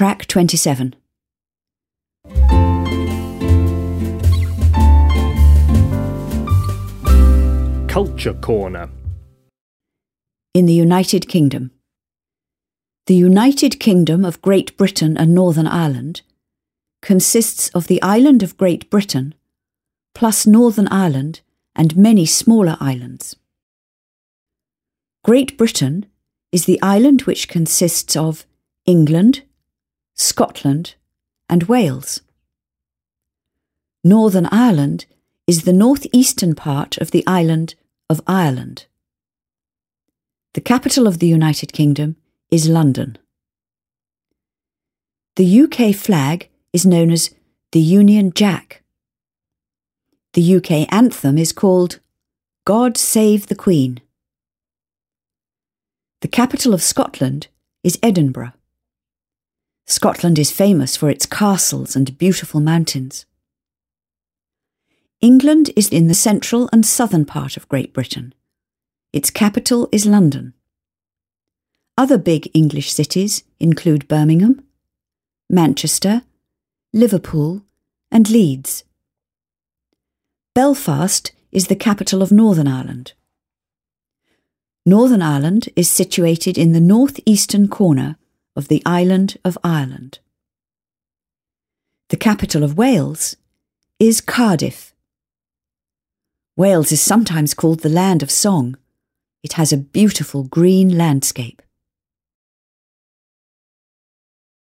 Track 27. Culture Corner. In the United Kingdom. The United Kingdom of Great Britain and Northern Ireland consists of the island of Great Britain, plus Northern Ireland and many smaller islands. Great Britain is the island which consists of England, Scotland, and Wales. Northern Ireland is the northeastern part of the island of Ireland. The capital of the United Kingdom is London. The UK flag is known as the Union Jack. The UK anthem is called God Save the Queen. The capital of Scotland is Edinburgh. Scotland is famous for its castles and beautiful mountains. England is in the central and southern part of Great Britain. Its capital is London. Other big English cities include Birmingham, Manchester, Liverpool, and Leeds. Belfast is the capital of Northern Ireland. Northern Ireland is situated in the northeastern corner of the island of Ireland. The capital of Wales is Cardiff. Wales is sometimes called the land of song. It has a beautiful green landscape.